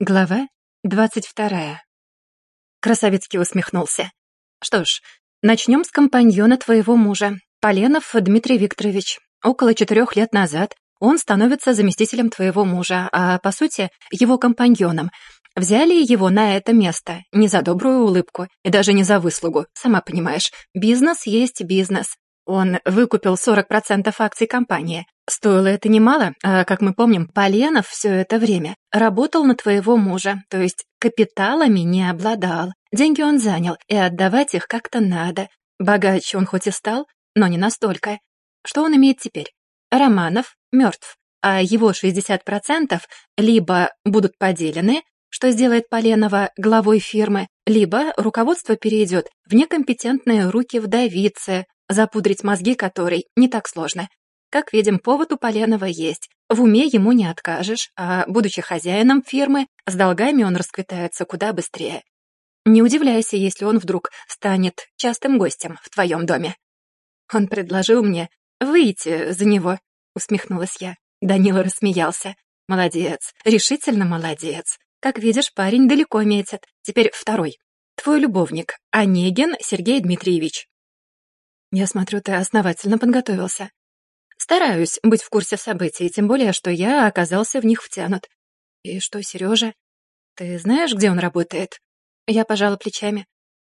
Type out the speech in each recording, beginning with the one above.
Глава двадцать вторая. Красавицкий усмехнулся. «Что ж, начнем с компаньона твоего мужа, Поленов Дмитрий Викторович. Около четырех лет назад он становится заместителем твоего мужа, а, по сути, его компаньоном. Взяли его на это место не за добрую улыбку и даже не за выслугу, сама понимаешь. Бизнес есть бизнес. Он выкупил 40% акций компании. Стоило это немало, а, как мы помним, Поленов все это время работал на твоего мужа, то есть капиталами не обладал. Деньги он занял, и отдавать их как-то надо. Богаче он хоть и стал, но не настолько. Что он имеет теперь? Романов мертв, а его 60% либо будут поделены, что сделает Поленова главой фирмы, либо руководство перейдет в некомпетентные руки вдовицы, запудрить мозги которой не так сложно. Как видим, повод у Поленова есть. В уме ему не откажешь, а, будучи хозяином фирмы, с долгами он расквитается куда быстрее. Не удивляйся, если он вдруг станет частым гостем в твоем доме. Он предложил мне выйти за него, усмехнулась я. Данила рассмеялся. Молодец, решительно молодец. Как видишь, парень далеко метит. Теперь второй. Твой любовник, Онегин Сергей Дмитриевич. Я смотрю, ты основательно подготовился. Стараюсь быть в курсе событий, тем более, что я оказался в них втянут. И что, Сережа? Ты знаешь, где он работает? Я пожала плечами.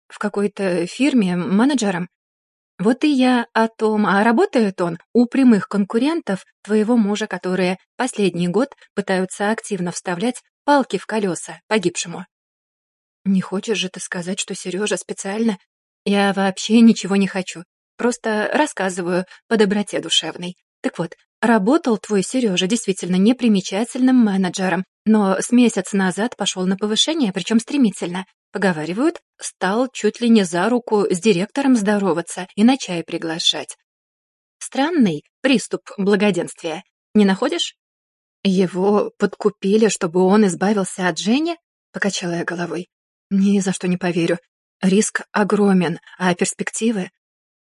В какой-то фирме менеджером. Вот и я о том, а работает он у прямых конкурентов твоего мужа, которые последний год пытаются активно вставлять палки в колеса погибшему. Не хочешь же ты сказать, что Сережа специально? Я вообще ничего не хочу. Просто рассказываю по доброте душевной. Так вот, работал твой Сережа действительно непримечательным менеджером, но с месяц назад пошел на повышение, причем стремительно. Поговаривают, стал чуть ли не за руку с директором здороваться и на чай приглашать. Странный приступ благоденствия. Не находишь? Его подкупили, чтобы он избавился от Жени? Покачала я головой. Ни за что не поверю. Риск огромен, а перспективы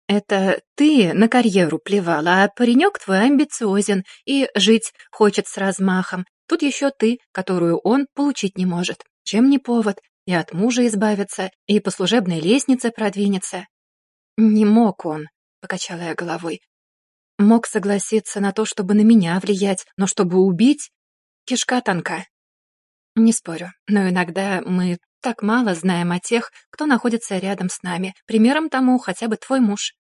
это ты на карьеру плевала, а паренек твой амбициозен и жить хочет с размахом. Тут еще ты, которую он получить не может. Чем не повод? И от мужа избавиться, и по служебной лестнице продвинется. Не мог он, покачала я головой. Мог согласиться на то, чтобы на меня влиять, но чтобы убить, кишка тонка. Не спорю, но иногда мы так мало знаем о тех, кто находится рядом с нами. Примером тому хотя бы твой муж.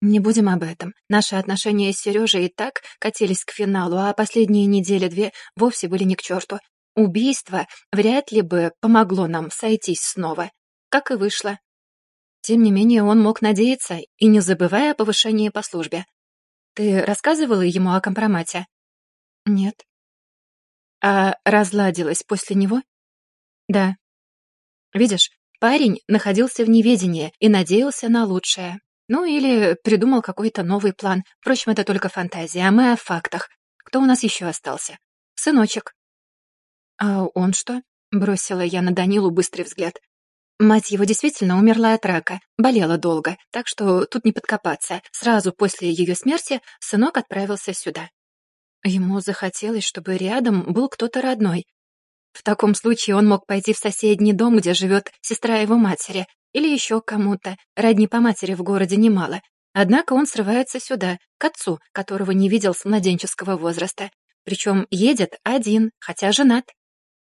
Не будем об этом. Наши отношения с Сережей и так катились к финалу, а последние недели-две вовсе были ни к черту. Убийство вряд ли бы помогло нам сойтись снова. Как и вышло. Тем не менее, он мог надеяться, и не забывая о повышении по службе. Ты рассказывала ему о компромате? Нет. А разладилась после него? Да. Видишь, парень находился в неведении и надеялся на лучшее. Ну или придумал какой-то новый план. Впрочем, это только фантазия, а мы о фактах. Кто у нас еще остался? Сыночек. А он что? Бросила я на Данилу быстрый взгляд. Мать его действительно умерла от рака, болела долго, так что тут не подкопаться. Сразу после ее смерти сынок отправился сюда. Ему захотелось, чтобы рядом был кто-то родной. В таком случае он мог пойти в соседний дом, где живет сестра его матери, или еще кому-то, родни по матери в городе немало. Однако он срывается сюда, к отцу, которого не видел с младенческого возраста. Причем едет один, хотя женат.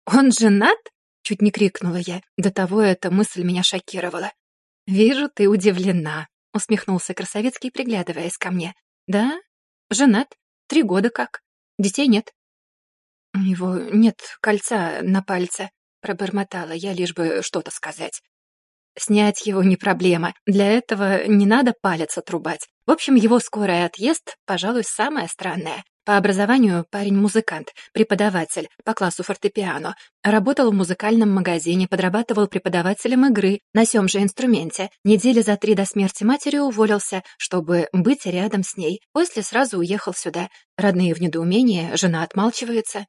«Он женат?» — чуть не крикнула я. До того эта мысль меня шокировала. «Вижу, ты удивлена», — усмехнулся Красовицкий, приглядываясь ко мне. «Да? Женат? Три года как? Детей нет?» «У него нет кольца на пальце», — пробормотала я, лишь бы что-то сказать. Снять его не проблема. Для этого не надо палец отрубать. В общем, его скорый отъезд, пожалуй, самое странное. По образованию парень музыкант, преподаватель по классу фортепиано. Работал в музыкальном магазине, подрабатывал преподавателем игры на сём же инструменте. Недели за три до смерти матери уволился, чтобы быть рядом с ней. После сразу уехал сюда. Родные в недоумении, жена отмалчивается.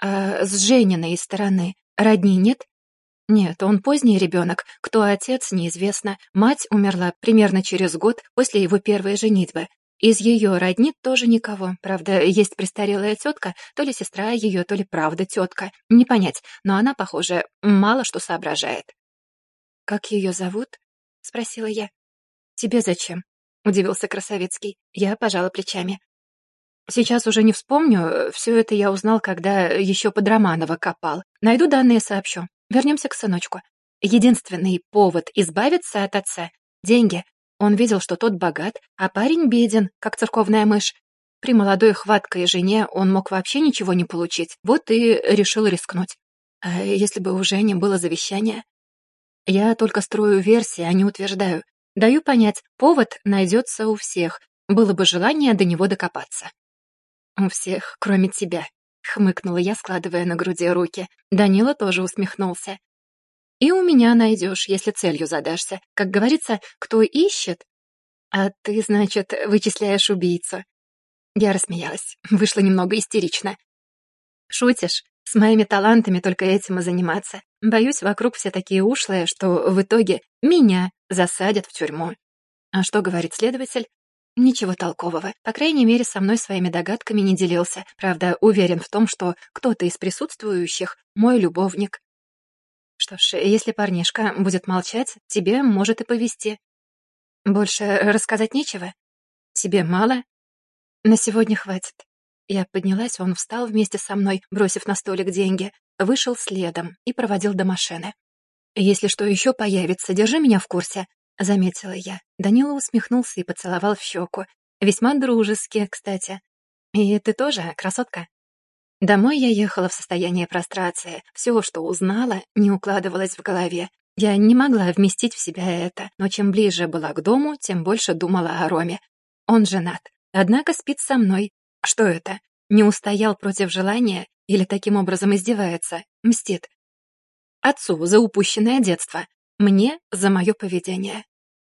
А с Жениной стороны родни нет? Нет, он поздний ребенок. Кто отец, неизвестно. Мать умерла примерно через год после его первой женитьбы. Из ее родни тоже никого. Правда, есть престарелая тетка, то ли сестра ее, то ли правда тетка. Не понять, но она, похоже, мало что соображает. «Как ее зовут?» — спросила я. «Тебе зачем?» — удивился Красовицкий. Я пожала плечами. «Сейчас уже не вспомню. Все это я узнал, когда еще под Романова копал. Найду данные, сообщу. Вернемся к сыночку. Единственный повод избавиться от отца — деньги. Он видел, что тот богат, а парень беден, как церковная мышь. При молодой хваткой жене он мог вообще ничего не получить, вот и решил рискнуть. А если бы у Жени было завещание? Я только строю версии, а не утверждаю. Даю понять, повод найдется у всех. Было бы желание до него докопаться. «У всех, кроме тебя», — хмыкнула я, складывая на груди руки. Данила тоже усмехнулся. И у меня найдешь, если целью задашься. Как говорится, кто ищет? А ты, значит, вычисляешь убийцу. Я рассмеялась. Вышло немного истерично. Шутишь? С моими талантами только этим и заниматься. Боюсь, вокруг все такие ушлые, что в итоге меня засадят в тюрьму. А что говорит следователь? Ничего толкового. По крайней мере, со мной своими догадками не делился. Правда, уверен в том, что кто-то из присутствующих — мой любовник. Что ж, если парнишка будет молчать, тебе может и повезти. Больше рассказать нечего? Тебе мало? На сегодня хватит. Я поднялась, он встал вместе со мной, бросив на столик деньги, вышел следом и проводил до машины. «Если что еще появится, держи меня в курсе», — заметила я. Данила усмехнулся и поцеловал в щеку. Весьма дружески, кстати. «И ты тоже, красотка?» Домой я ехала в состоянии прострации. Все, что узнала, не укладывалось в голове. Я не могла вместить в себя это, но чем ближе была к дому, тем больше думала о Роме. Он женат, однако спит со мной. Что это? Не устоял против желания или таким образом издевается, мстит? Отцу за упущенное детство, мне за мое поведение.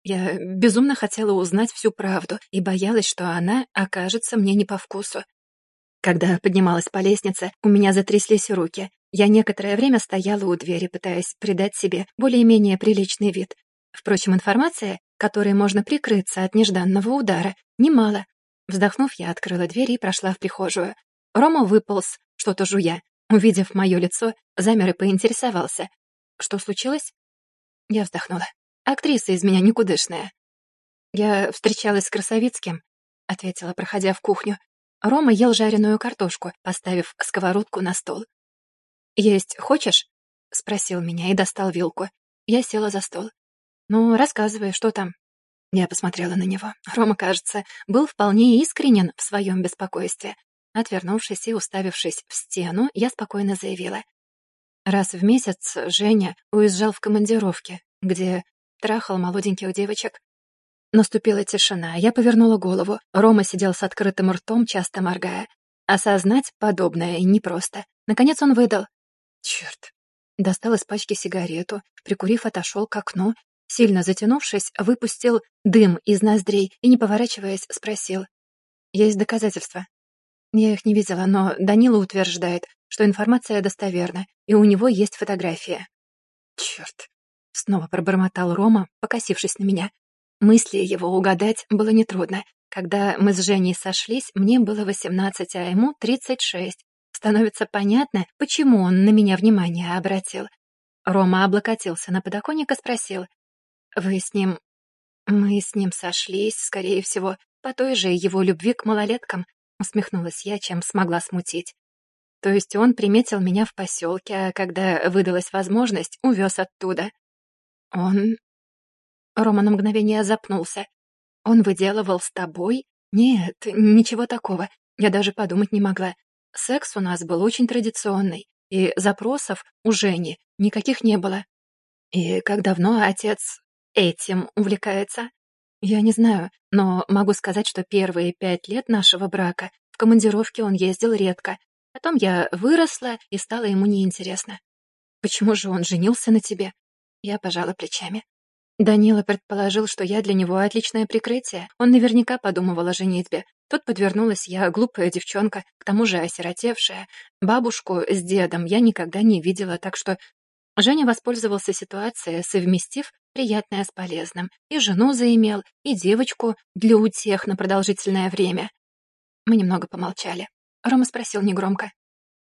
Я безумно хотела узнать всю правду и боялась, что она окажется мне не по вкусу. Когда поднималась по лестнице, у меня затряслись руки. Я некоторое время стояла у двери, пытаясь придать себе более-менее приличный вид. Впрочем, информация, которой можно прикрыться от нежданного удара, немало. Вздохнув, я открыла дверь и прошла в прихожую. Рома выполз, что-то жуя. Увидев мое лицо, замер и поинтересовался. «Что случилось?» Я вздохнула. «Актриса из меня никудышная». «Я встречалась с Красовицким», — ответила, проходя в кухню. Рома ел жареную картошку, поставив сковородку на стол. «Есть хочешь?» — спросил меня и достал вилку. Я села за стол. «Ну, рассказывай, что там?» Я посмотрела на него. Рома, кажется, был вполне искренен в своем беспокойстве. Отвернувшись и уставившись в стену, я спокойно заявила. Раз в месяц Женя уезжал в командировке, где трахал молоденьких девочек. Наступила тишина, я повернула голову. Рома сидел с открытым ртом, часто моргая. Осознать подобное непросто. Наконец он выдал. Черт. Достал из пачки сигарету, прикурив, отошел к окну, сильно затянувшись, выпустил дым из ноздрей и, не поворачиваясь, спросил. «Есть доказательства?» Я их не видела, но Данила утверждает, что информация достоверна, и у него есть фотография. Черт! Снова пробормотал Рома, покосившись на меня. Мысли его угадать было нетрудно. Когда мы с Женей сошлись, мне было 18, а ему 36. Становится понятно, почему он на меня внимание обратил. Рома облокотился на подоконник и спросил. «Вы с ним...» «Мы с ним сошлись, скорее всего, по той же его любви к малолеткам», усмехнулась я, чем смогла смутить. То есть он приметил меня в поселке, а когда выдалась возможность, увез оттуда. Он Рома на мгновение запнулся. «Он выделывал с тобой? Нет, ничего такого. Я даже подумать не могла. Секс у нас был очень традиционный, и запросов у Жени никаких не было. И как давно отец этим увлекается? Я не знаю, но могу сказать, что первые пять лет нашего брака в командировке он ездил редко. Потом я выросла и стало ему неинтересно. Почему же он женился на тебе? Я пожала плечами. Данила предположил, что я для него отличное прикрытие. Он наверняка подумывал о женитьбе. Тут подвернулась я, глупая девчонка, к тому же осиротевшая. Бабушку с дедом я никогда не видела, так что... Женя воспользовался ситуацией, совместив приятное с полезным. И жену заимел, и девочку для утех на продолжительное время. Мы немного помолчали. Рома спросил негромко.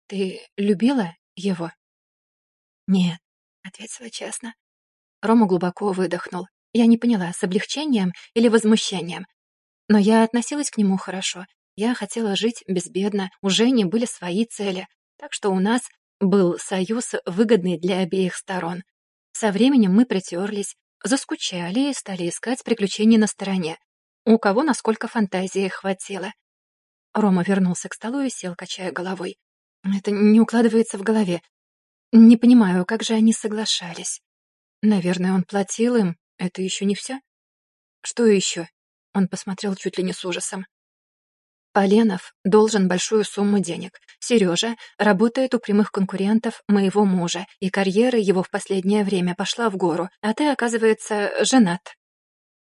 «Ты любила его?» «Нет», — ответила честно. Рома глубоко выдохнул. Я не поняла, с облегчением или возмущением. Но я относилась к нему хорошо. Я хотела жить безбедно, у Жени были свои цели. Так что у нас был союз, выгодный для обеих сторон. Со временем мы притерлись, заскучали и стали искать приключений на стороне. У кого насколько фантазии хватило. Рома вернулся к столу и сел, качая головой. Это не укладывается в голове. Не понимаю, как же они соглашались. Наверное, он платил им. Это еще не все? Что еще? Он посмотрел чуть ли не с ужасом. Поленов должен большую сумму денег. Сережа работает у прямых конкурентов моего мужа, и карьера его в последнее время пошла в гору, а ты, оказывается, женат.